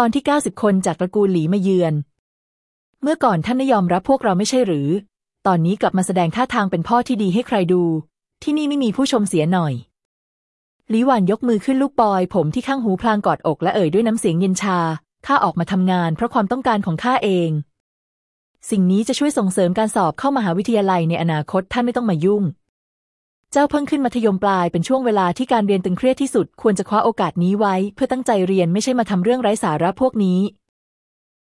ตอนที่เก้าสิบคนจากตระกูลหลีมาเยือน เมื่อก่อนท่านไม่ยอมรับพวกเราไม่ใช่หรือ ตอนนี้กลับมาแสดงท่าทางเป็นพ่อที่ดีให้ใครดู ที่นี่ไม่มีผู้ชมเสียหน่อย หลีหวานยกมือขึ้นลูกปอย ผมที่ข้างหูพลางกอดอกและเอ่ยด้วยน้ำเสียงเย็นชา ข้าออกมาทำงานเพราะความต้องการของข้าเอง สิ่งนี้จะช่วยส่งเสริมการสอบเข้ามหาวิทยาลัยในอนาคตท่านไม่ต้องมายุ่ง เจ้าเพิ่งขึ้นมัธยมปลายเป็นช่วงเวลาที่การเรียนตึงเครียดที่สุด ควรจะคว้าโอกาสนี้ไว้ เพื่อตั้งใจเรียนไม่ใช่มาทำเรื่องไร้สาระพวกนี้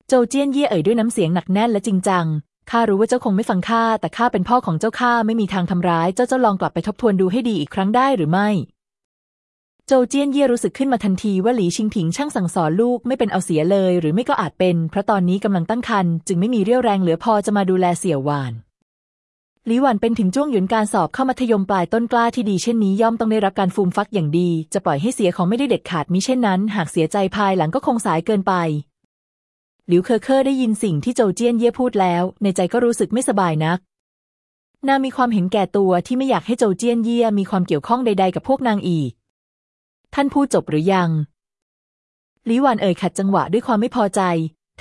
โจเจี้ยนเย่เอ่ยด้วยน้ำเสียงหนักแน่นและจริงจังข้ารู้ว่าเจ้าคงไม่ฟังข้าแต่ข้าเป็นพ่อของเจ้าข้าไม่มีทางทำร้าย เจ้าเจ้าลองกลับไปทบทวนดูให้ดีอีกครั้งได้หรือไม่โจเจี้ยนเย่รู้สึกขึ้นมาทันทีว่าหลีชิงผิงช่างสั่งสอนลูกไม่เป็นเอาเสียเลย หรือไม่ก็อาจเป็น เพราะตอนนี้กำลังตั้งครรภ์จึงไม่มีเรี่ยวแรงเหลือพอจะมาดูแลเสี่ยวหวาน หลีหวันเป็นถึงจ้วงหยุนการสอบเข้ามัธยมปลายต้นกล้าที่ดีเช่นนี้ย่อมต้องได้รับการฟูมฟักอย่างดี จะปล่อยให้เสียของไม่ได้เด็ดขาดมิเช่นนั้น หากเสียใจภายหลังก็คงสายเกินไป หลิวเคอเคอร์ได้ยินสิ่งที่โจเจี้ยนเย่พูดแล้ว ในใจก็รู้สึกไม่สบายนัก นางมีความเห็นแก่ตัวที่ไม่อยากให้โจเจี้ยนเย่มีความเกี่ยวข้องใด ๆ กับพวกนางอีก ท่านพูดจบหรือยังหลิหวันเอ่ยขัดจังหวะด้วยความไม่พอใจ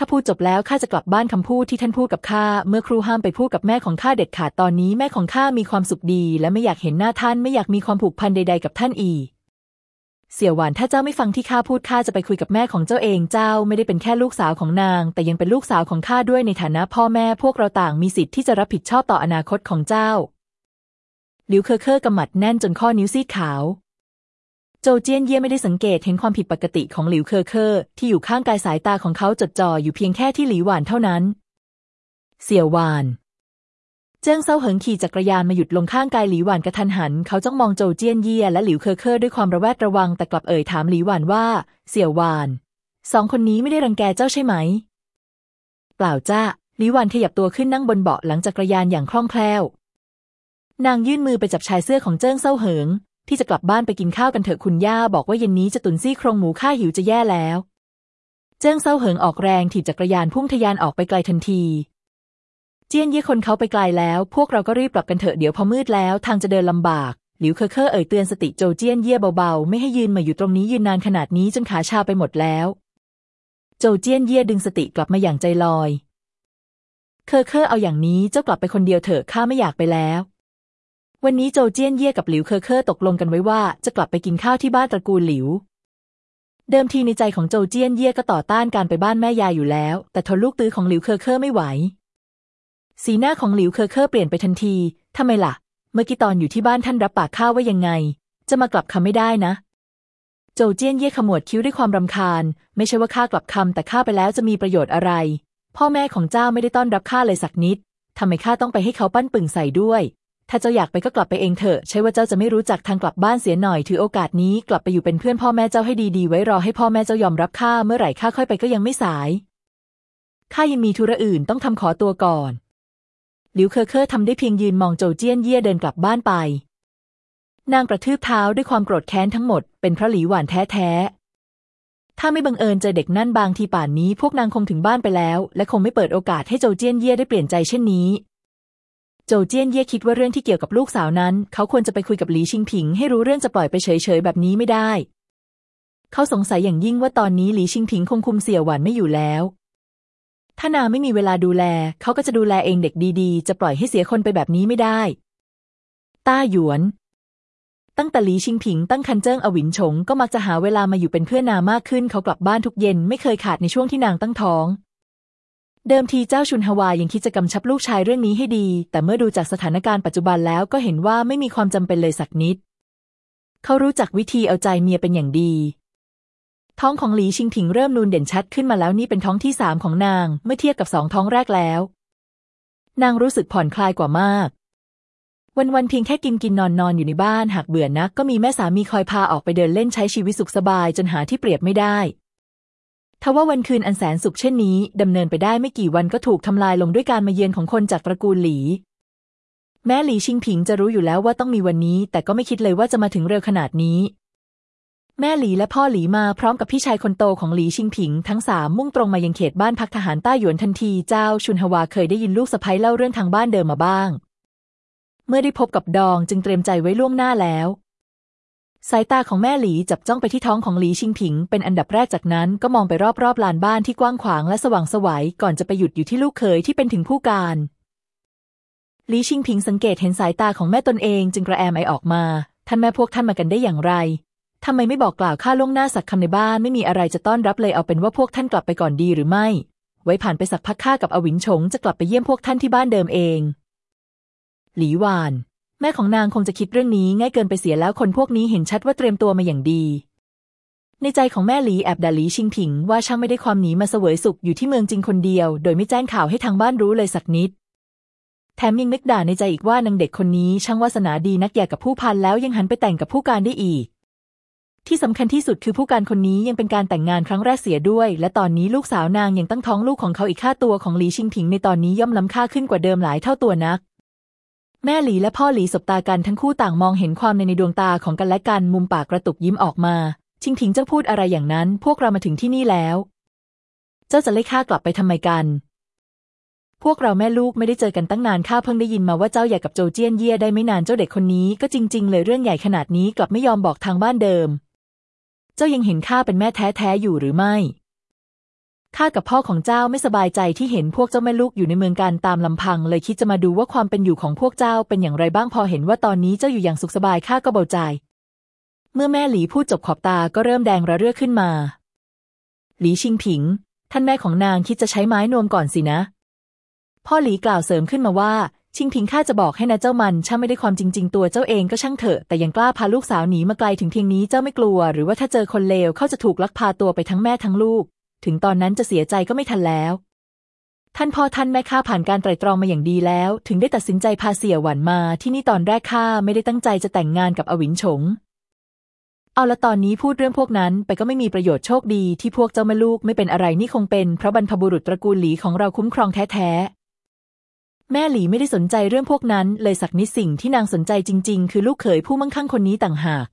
ถ้าพูดจบแล้วข้าจะกลับบ้านคำพูดที่ท่านพูดกับข้าเมื่อครูห้ามไปพูดกับแม่ของข้าเด็ดขาดตอนนี้แม่ของข้ามีความสุขดี และไม่อยากเห็นหน้าท่านไม่อยากมีความผูกพันใด ๆ กับท่านอีกเสี่ยวหวานถ้าเจ้าไม่ฟังที่ข้าพูดข้าจะไปคุยกับแม่ของเจ้าเองเจ้าไม่ได้เป็นแค่ลูกสาวของนาง แต่ยังเป็นลูกสาวของข้าด้วยในฐานะพ่อแม่พวกเราต่างมีสิทธิ์ที่จะรับผิดชอบต่ออนาคตของเจ้าหลิวเคอเคอกำหมัดแน่นจนข้อนิ้วซีดขาว โจเจี้ยนเย่ไม่ได้สังเกตเห็นความผิดปกติของหลิวเคอเคอร์ที่อยู่ข้างกายสายตาของเขาจดจ่ออยู่เพียงแค่ที่หลีหวานเท่านั้น เสี่ยวหวาน เจิ้งเซาเหิงขี่จักรยานมาหยุดลงข้างกายหลีหวานกะทันหัน เขาจ้องมองโจเจี้ยนเย่และหลิวเคอเคอร์ด้วยความระแวดระวังแต่กลับเอ่ยถามหลีหวานว่า เสี่ยวหวาน สองคนนี้ไม่ได้รังแกเจ้าใช่ไหม เปล่าจ้าหลีหวานขยับตัวขึ้นนั่งบนเบาะหลังจักรยานอย่างคล่องแคล่ว นางยื่นมือไปจับชายเสื้อของเจิ้งเซาเหิง ที่จะกลับบ้านไปกินข้าวกันเถอะคุณย่าบอกว่าเย็นนี้จะตุนซี่โครงหมูข้าหิวจะแย่แล้ว เจิ้งเซาเหิงออกแรงถีบจักรยานพุ่งทะยานออกไปไกลทันที เจี้ยนเย่คนเขาไปไกลแล้ว พวกเราก็รีบกลับกันเถอะเดี๋ยวพอมืดแล้ว ทางจะเดินลำบากหลิวเคอเคอเอ่ยเตือนสติโจเจี้ยนเย่เบาๆ ไม่ให้ยืนมาอยู่ตรงนี้ยืนนานขนาดนี้จนขาชาไปหมดแล้ว โจเจี้ยนเย่ดึงสติกลับมาอย่างใจลอย เคอเคอเอาอย่างนี้เจ้ากลับไปคนเดียวเถอะข้าไม่อยากไปแล้ว วันนี้โจเจี้ยนเย่กับหลิวเคอเคอตกลงกันไว้ว่าจะกลับไปกินข้าวที่บ้านตระกูลหลิว เดิมทีในใจของโจเจี้ยนเย่ก็ต่อต้านการไปบ้านแม่ยายอยู่แล้ว แต่ทนลูกตื้อของหลิวเคอเคอไม่ไหว สีหน้าของหลิวเคอเคอเปลี่ยนไปทันทีทำไมล่ะ เมื่อกี้ตอนอยู่ที่บ้านท่านรับปากข้าว่ายังไง จะมากลับคำไม่ได้นะ โจเจี้ยนเย่ขมวดคิ้วด้วยความรำคาญ ไม่ใช่ว่าข้ากลับคำแต่ข้าไปแล้วจะมีประโยชน์อะไร พ่อแม่ของเจ้าไม่ได้ต้อนรับข้าเลยสักนิดทำไมข้าต้องไปให้เขาปั้นปึ่งใส่ด้วย ถ้าเจ้าอยากไปก็กลับไปเองเถอะ ใช่ว่าเจ้าจะไม่รู้จักทางกลับบ้านเสียหน่อย ถือโอกาสนี้กลับไปอยู่เป็นเพื่อนพ่อแม่เจ้าให้ดีๆ ไว้รอให้พ่อแม่เจ้ายอมรับข้าเมื่อไหร่ข้าค่อยไปก็ยังไม่สาย ข้ายังมีธุระอื่นต้องทำขอตัวก่อน หลิวเคอเคอทำได้เพียงยืนมองโจเจี้ยนเย่เดินกลับบ้านไป นางกระทืบเท้าด้วยความโกรธแค้นทั้งหมด เป็นพระหลีหวานแท้ๆ ถ้าไม่บังเอิญเจอเด็กนั่นบางทีป่านนี้ พวกนางคงถึงบ้านไปแล้ว และคงไม่เปิดโอกาสให้โจเจี้ยนเย่ได้เปลี่ยนใจเช่นนี้ โจเจี้ยนเย่คิดว่าเรื่องที่เกี่ยวกับลูกสาวนั้น เขาควรจะไปคุยกับหลีชิงผิง ให้รู้เรื่องจะปล่อยไปเฉยๆแบบนี้ไม่ได้ เขาสงสัยอย่างยิ่งว่าตอนนี้หลีชิงผิงคงคุมเสี่ยวหวานไม่อยู่แล้ว ถ้านางไม่มีเวลาดูแล เขาก็จะดูแลเองเด็กดีๆ จะปล่อยให้เสียคนไปแบบนี้ไม่ได้ ต้าหยวน ตั้งแต่หลีชิงผิงตั้งคันเจิ้งอวินฉงก็มักจะหาเวลามาอยู่เป็นเพื่อนนามากขึ้น เขากลับบ้านทุกเย็นไม่เคยขาดในช่วงที่นางตั้งท้อง เดิมทีเจ้าชุนฮวายังคิดจะกำชับลูกชายเรื่องนี้ให้ดี แต่เมื่อดูจากสถานการณ์ปัจจุบันแล้วก็เห็นว่าไม่มีความจำเป็นเลยสักนิด เขารู้จักวิธีเอาใจเมียเป็นอย่างดี ท้องของหลีชิงถิงเริ่มนูนเด่นชัดขึ้นมาแล้วนี่เป็นท้องที่สามของนางเมื่อเทียบกับสองท้องแรกแล้ว นางรู้สึกผ่อนคลายกว่ามาก วันๆเพียงแค่กินกินนอนนอนอยู่ในบ้านหากเบื่อนัก ก็มีแม่สามีคอยพาออกไปเดินเล่นใช้ชีวิตสุขสบายจนหาที่เปรียบไม่ได้ ทว่าวันคืนอันแสนสุขเช่นนี้ดำเนินไปได้ไม่กี่วันก็ถูกทำลายลงด้วยการมาเยือนของคนจากตระกูลหลี แม้หลีชิงผิงจะรู้อยู่แล้วว่าต้องมีวันนี้ แต่ก็ไม่คิดเลยว่าจะมาถึงเร็วขนาดนี้ แม่หลีและพ่อหลีมาพร้อมกับพี่ชายคนโตของหลีชิงผิง ทั้งสามมุ่งตรงมายังเขตบ้านพักทหารใต้หยวนทันทีเจ้าชุนฮวาเคยได้ยินลูกสะพ้ยเล่าเรื่องทางบ้านเดิมมาบ้าง เมื่อได้พบกับดองจึงเตรียมใจไว้ล่วงหน้าแล้ว สายตาของแม่หลีจับจ้องไปที่ท้องของหลีชิงผิง เป็นอันดับแรกจากนั้นก็มองไปรอบๆลานบ้านที่กว้างขวางและสว่างสวัยก่อนจะไปหยุดอยู่ที่ลูกเขยที่เป็นถึงผู้การหลีชิงผิงสังเกตเห็นสายตาของแม่ตนเองจึงกระแอมไอออกมา ท่านแม่พวกท่านมากันได้อย่างไรทำไมไม่บอกกล่าวข้าล่วงหน้าสักคำในบ้านไม่มีอะไรจะต้อนรับเลยเอาเป็นว่าพวกท่านกลับไปก่อนดีหรือไม่ ไว้ผ่านไปสักพักข้ากับอวินชงจะกลับไปเยี่ยมพวกท่านที่บ้านเดิมเอง หลีหวาน แม่ของนางคงจะคิดเรื่องนี้ง่ายเกินไปเสียแล้วคนพวกนี้เห็นชัดว่าเตรียมตัวมาอย่างดี ในใจของแม่หลีแอบด่าหลีชิงผิง ว่าช่างไม่ได้ความหนีมาเสวยสุขอยู่ที่เมืองจริงคนเดียว โดยไม่แจ้งข่าวให้ทางบ้านรู้เลยสักนิด แถมยังนึกด่าในใจอีกว่านางเด็กคนนี้ช่างวาสนาดีนักอยากกับผู้พันแล้วยังหันไปแต่งกับผู้การได้อีก ที่สำคัญที่สุดคือผู้การคนนี้ยังเป็นการแต่งงานครั้งแรกเสียด้วย และตอนนี้ลูกสาวนางยังตั้งท้องลูกของเขาอีกค่าตัวของหลีชิงผิงในตอนนี้ย่อมล้ำค่าขึ้นกว่าเดิมหลายเท่าตัวนัก แม่หลีและพ่อหลีสบตากันทั้งคู่ต่างมองเห็นความในในดวงตาของกันและกันมุมปากกระตุกยิ้มออกมา ชิงผิงเจ้าพูดอะไรอย่างนั้น พวกเรามาถึงที่นี่แล้ว เจ้าจะไล่ข้ากลับไปทำไมกัน พวกเราแม่ลูกไม่ได้เจอกันตั้งนานข้าเพิ่งได้ยินมาว่าเจ้าอยากกับโจเจี้ยนเย่ได้ไม่นานเจ้าเด็กคนนี้ก็จริง ๆ เลยเรื่องใหญ่ขนาดนี้กลับไม่ยอมบอกทางบ้านเดิม เจ้ายังเห็นข้าเป็นแม่แท้ๆอยู่หรือไม่ ข้ากับพ่อของเจ้าไม่สบายใจที่เห็นพวกเจ้าแม่ลูกอยู่ในเมืองการตามลำพัง เลยคิดจะมาดูว่าความเป็นอยู่ของพวกเจ้าเป็นอย่างไรบ้างพอเห็นว่าตอนนี้เจ้าอยู่อย่างสุขสบายข้าก็เบาใจ เมื่อแม่หลีพูดจบขอบตาก็เริ่มแดงระเรื่อขึ้นมา หลีชิงผิง ท่านแม่ของนางคิดจะใช้ไม้นวมก่อนสินะ พ่อหลีกล่าวเสริมขึ้นมาว่า ชิงผิงข้าจะบอกให้นะเจ้ามันช่างไม่ได้ความจริง ๆ ตัวเจ้าเองก็ช่างเถอะแต่ยังกล้าพาลูกสาวหนีมาไกลถึงเพียงนี้เจ้าไม่กลัว หรือว่าถ้าเจอคนเลวเขาจะถูกลักพาตัวไปทั้งแม่ทั้งลูก ถึงตอนนั้นจะเสียใจก็ไม่ทันแล้ว ท่านพ่อท่านแม่ข้าผ่านการไตร่ตรองมาอย่างดีแล้ว ถึงได้ตัดสินใจพาเสี่ยหวันมาที่นี่ตอนแรกข้าไม่ได้ตั้งใจจะแต่งงานกับอวินฉง เอาละตอนนี้พูดเรื่องพวกนั้นไปก็ไม่มีประโยชน์โชคดีที่พวกเจ้าแม่ลูกไม่เป็นอะไรนี่คงเป็นเพราะบรรพบุรุษตระกูลหลีของเราคุ้มครองแท้ๆแม่หลีไม่ได้สนใจเรื่องพวกนั้น เลยสักนิดสิ่งที่นางสนใจจริง ๆ คือลูกเขยผู้มั่งคั่งคนนี้ต่างหาก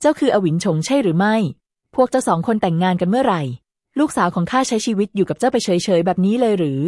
เจ้าคืออวินฉงใช่หรือไม่ พวกเจ้าสองคนแต่งงานกันเมื่อไหร่ ลูกสาวของข้าใช้ชีวิตอยู่กับเจ้าไปเฉยๆแบบนี้เลยหรือ